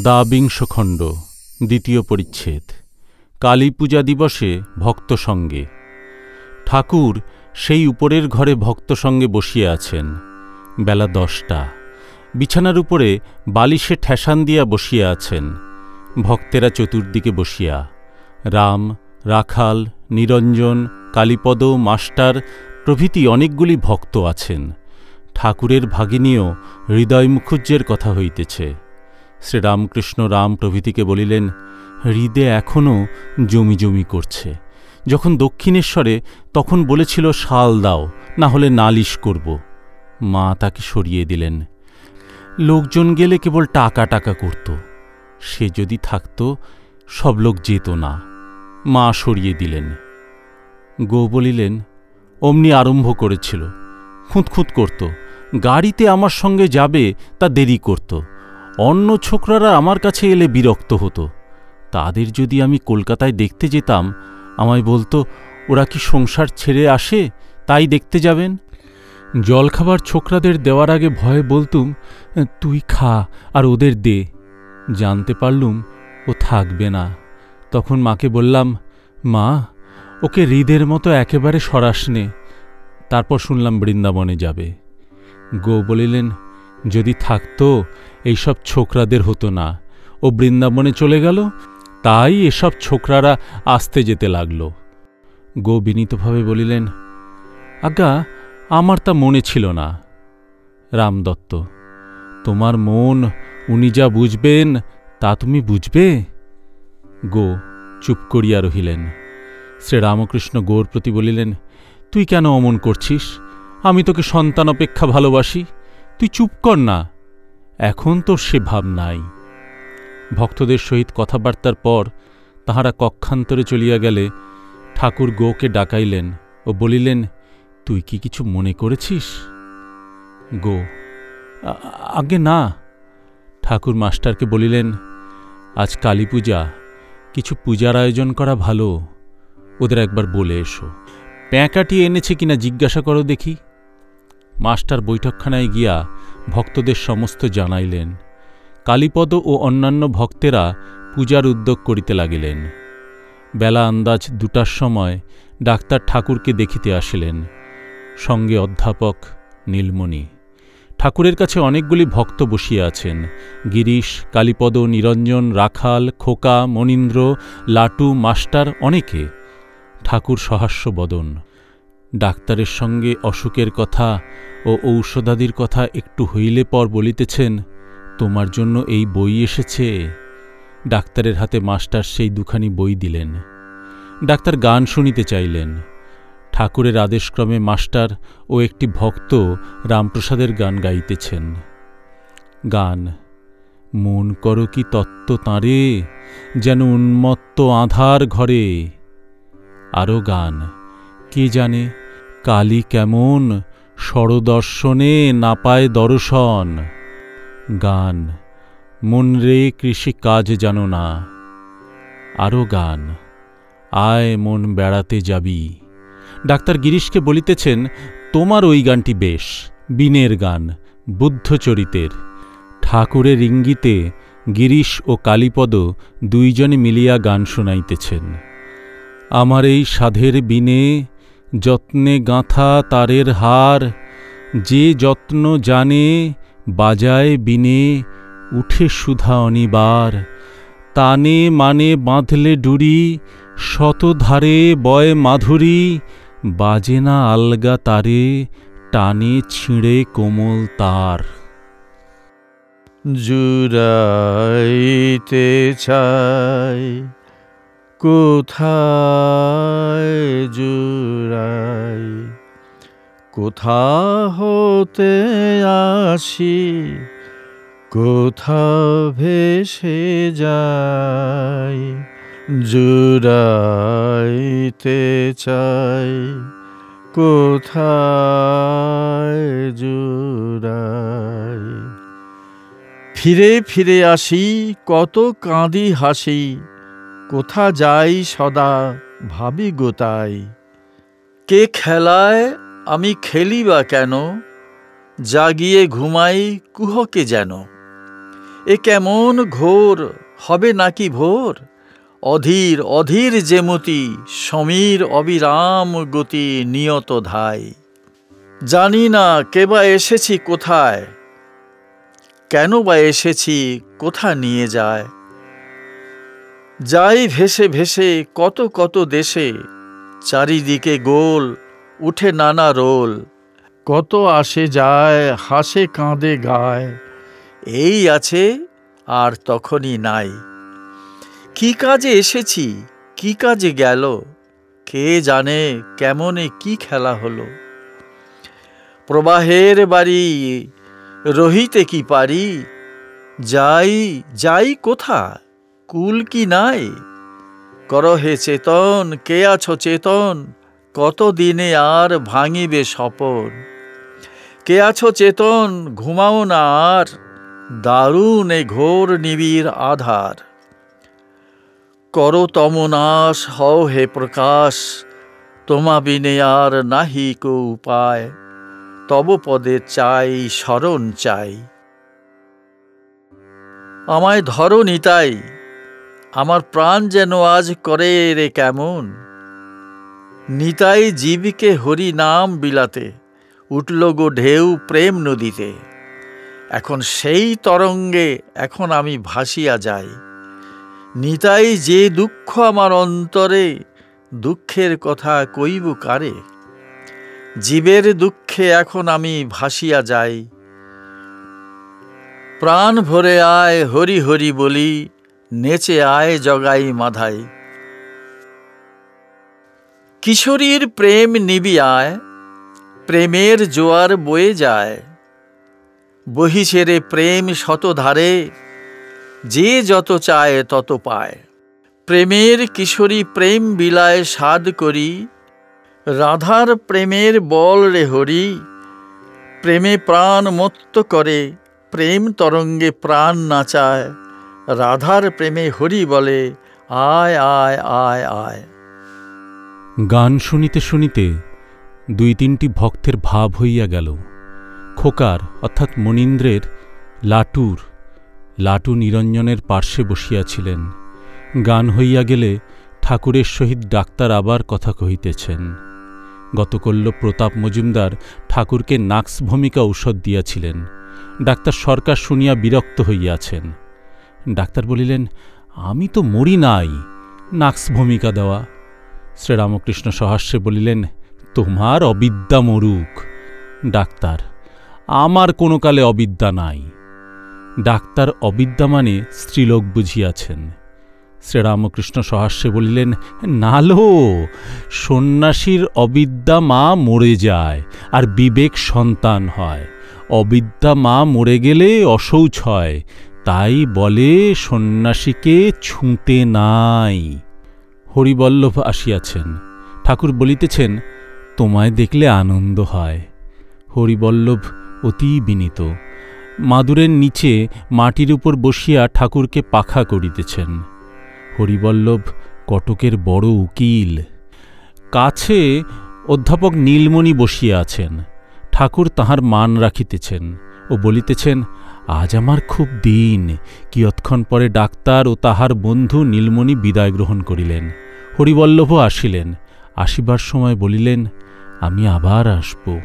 দ্বাবিংশ খণ্ড দ্বিতীয় পরিচ্ছেদ কালী পূজা দিবসে ভক্ত সঙ্গে। ঠাকুর সেই উপরের ঘরে ভক্ত সঙ্গে বসিয়া আছেন। বেলা দশটা, বিছানার উপরে বালিশে ঠেসান দিয়া বসিয়া আছেন। ভক্তেরা চতুর্দিকে বসিয়া, রাম, রাখাল, নিরঞ্জন, কালীপদ, মাস্টার প্রভৃতি অনেকগুলি ভক্ত আছেন। ঠাকুরের ভাগিনীও হৃদয় মুখুজ্জের কথা হইতেছে। শ্রীরামকৃষ্ণ রাম প্রভৃতিকে বলিলেন হৃদে এখনও জমি জমি করছে। যখন দক্ষিণেশ্বরে, তখন বলেছিল, শাল দাও, না হলে নালিশ করব। মা তাকে সরিয়ে দিলেন। লোকজন গেলে কেবল টাকা টাকা করত। সে যদি থাকত, সব লোক যেত না। মা সরিয়ে দিলেন। গো বলিলেন, অমনি আরম্ভ করেছিল। খুঁতখুঁত করত। গাড়িতে আমার সঙ্গে যাবে, তা দেরি করত। অন্য ছোকরারা আমার কাছে এলে বিরক্ত হতো। তাদের যদি আমি কলকাতায় দেখতে যেতাম, আমায় বলতো, ওরা কি সংসার ছেড়ে আসে? তাই দেখতে যাবেন? জলখাবার ছোকরাদের দেওয়ার আগে ভয়ে বলতুম, তুই খা আর ওদের দে। জানতে পারলুম, ও থাকবে না। তখন মাকে বললাম, মা, ওকে হৃদের মতো একেবারে সরাসনে তারপর শুনলাম বৃন্দাবনে যাবে। গো বলিলেন যদি থাকতো এইসব ছোকরাদের হতো না। ও বৃন্দাবনে চলে গেল, তাই এসব ছোকরারা আসতে যেতে লাগল। গো বিনীতভাবে বলিলেন, আজ্ঞা, আমার তা মনে ছিল না। রামদত্ত তোমার মন উনি যা বুঝবেন, তা তুমি বুঝবে? গো চুপ করিয়া রহিলেন। শ্রীরামকৃষ্ণ গোর প্রতি বলিলেন, তুই কেন অমন করছিস? আমি তোকে সন্তান অপেক্ষা ভালোবাসি। তুই চুপ কর না। এখন তোর সে ভাব নাই। ভক্তদের সহিত কথাবার্তার পর তাহারা কক্ষান্তরে চলিয়া গেলে ঠাকুর গোকে ডাকাইলেন ও বলিলেন, তুই কি কিছু মনে করেছিস? গো আগে না। ঠাকুর মাস্টারকে বলিলেন, আজ কালী পূজা, কিছু পূজার আয়োজন করা ভালো। ওদের একবার বলে এসো। প্যাঁকাটি এনেছে কিনা জিজ্ঞাসা করো দেখি। মাস্টার বৈঠকখানায় গিয়া ভক্তদের সমস্ত জানাইলেন। কালীপদ ও অন্যান্য ভক্তেরা পূজার উদ্যোগ করিতে লাগিলেন। বেলা আন্দাজ দুটার সময় ডাক্তার ঠাকুরকে দেখিতে আসিলেন। সঙ্গে অধ্যাপক নীলমণি। ঠাকুরের কাছে অনেকগুলি ভক্ত বসিয়া আছেন। গিরিশ, কালীপদ, নিরঞ্জন, রাখাল, খোকা, মনীন্দ্র, লাটু, মাস্টার অনেকে। ঠাকুর সহাস্য বদন ডাক্তারের সঙ্গে অসুখের কথা ও ঔষধাদির কথা একটু হইলে পর বলিতেছেন, তোমার জন্য এই বই এসেছে। ডাক্তারের হাতে মাস্টার সেই দুখানি বই দিলেন। ডাক্তার গান শুনিতে চাইলেন। ঠাকুরের আদেশক্রমে মাস্টার ও একটি ভক্ত রামপ্রসাদের গান গাইতেছেন। গান, মন করো কি তত্ত্ব তাঁরে, যেন উন্মত্ত আধার ঘরে। আরও গান, কে জানে কালী কেমন? স্বরদর্শনে না পায় দর্শন। গান, মন রে কৃষি কাজ জানো না। আরও গান, আয় মন বেড়াতে যাবি। ডাক্তার গিরিশকে বলিতেছেন, তোমার ওই গানটি বেশ বিনের গান বুদ্ধচরিতের ঠাকুরের ইঙ্গিতে গিরিশ ও কালীপদ দুইজনে মিলিয়া গান শুনাইতেছেন। আমার এই সাধের বিনে যত্নে গাঁথা তারের হার, যে যত্ন জানে বাজায় বিনে, উঠে সুধা অনিবার। তানে মানে বাঁধলে ডুরি, শতধারে বয় মাধুরী, বাজে না আলগা তারে, টানে ছিঁড়ে কোমল তার। জুড়াইতে চাই কোথায় জুড়াই? কোথা হতে আসি কোথা ভেসে যাই, জুড়াইতে চাই, কোথায় জুড়াই? ফিরে ফিরে আসি, কত কাঁদি হাসি কোথা যাই সদা ভাবি গোতাই কে খেলায়, আমি খেলি বা কেন? জাগিয়ে ঘুমাই কুহকে যেন? এ কেমন ঘোর, হবে নাকি ভোর? অধীর অধীর যেমতি সমীর অবিরাম গতি নিয়ত ধাই। জানি না কেবা এসেছি কোথায়, কেন বা এসেছি কোথা নিয়ে যায়? যাই ভেসে ভেসে কত কত দেশে চারিদিকে গোল উঠে নানা রোল। কত আসে যায়, হাসে কাঁদে গায়, এই আছে আর তখনই নাই। কি কাজে এসেছি, কি কাজে গেল, কে জানে কেমনে কি খেলা হলো। প্রবাহের বাড়ি, রহিতে কি পারি, যাই যাই কোথা কুল কি নাই? কর হে চেতন, কে আছো চেতন? কত দিনে আর ভাঙিবে স্বপন? কে আছো চেতন, ঘুমাও না আর, দারুণ এ ঘোর নিবিড় আধার। করো তমনাশ, হও হে প্রকাশ, তোমা বিনে আর নাহি কো উপায়, তব পদে চাই শরণ চাই। আমায় ধরো নিতাই আমার প্রাণ যেন আজ করে রে কেমন। নিতাই জীবকে হরি নাম বিলাতে, উঠল গো ঢেউ প্রেম নদীতে। এখন সেই তরঙ্গে এখন আমি ভাসিয়া যাই। নিতাই যে দুঃখ আমার অন্তরে, দুঃখের কথা কইব কারে? জীবের দুঃখে এখন আমি ভাসিয়া যাই। প্রাণ ভরে আয় হরি হরি বলি নেচে আয় জগাই মাধাই। কিশোরীর প্রেম নিবি আয় প্রেমের জোয়ার বয়ে যায়। বহিছে রে প্রেম শতধারে, যে যত চায় তত পায়। প্রেমের কিশোরী প্রেম বিলায় সাদ করি, রাধার প্রেমের বল রে হরি। প্রেমে প্রাণ মত্ত করে, প্রেম তরঙ্গে প্রাণ নাচায়। রাধার প্রেমে হরি বলে, আয় আয় আয় আয়। গান শুনিতে শুনিতে দুই তিনটি ভক্তের ভাব হইয়া গেল। খোকার, অর্থাৎ মনীন্দ্রের, লাটুর, লাটু নিরঞ্জনের পার্শ্বে বসিয়াছিলেন। গান হইয়া গেলে ঠাকুরের সহিত ডাক্তার আবার কথা কহিতেছেন। গতকল্য প্রতাপ মজুমদার ঠাকুরকে নাক্স ভূমিকা ঔষধ দিয়াছিলেন। ডাক্তার সরকার শুনিয়া বিরক্ত হইয়াছেন। ডাক্তার বলিলেন, আমি তো মরি নাই, নাক্স ভূমিকা দেওয়া। শ্রীরামকৃষ্ণ সহাস্যে বলিলেন, তোমার অবিদ্যা মরুক, ডাক্তার, আমার কোনো কালে অবিদ্যা নাই। ডাক্তার অবিদ্যা মানে স্ত্রীলোক বুঝিয়াছেন। শ্রীরামকৃষ্ণ সহাস্যে বলিলেন নালো সন্ন্যাসীর অবিদ্যা মা মরে যায়, আর বিবেক সন্তান হয়। অবিদ্যা মা মরে গেলে অশৌচ হয় তাই বলে সন্ন্যাসীকে ছুঁতে নাই। হরিবল্লভ আসিয়াছেন। ঠাকুর বলিতেছেন, তোমায় দেখলে আনন্দ হয়। হরিবল্লভ অতি বিনীত। মাদুরের নিচে মাটির উপর বসিয়া ঠাকুরকে পাখা করিতেছেন। হরিবল্লভ কটকের বড় উকিল। কাছে অধ্যাপক নীলমণি বসিয়া আছেন। ঠাকুর তাহার মান রাখিতেছেন ও বলিতেছেন আজ আমার খুব দিন। কিয়ৎক্ষণ পরে ডাক্তার ও তাহার বন্ধু নীলমণি বিদায় গ্রহণ করিলেন। হরিবল্লভ আসিলেন। আসিবার সময় বলিলেন, আমি আবার আসব।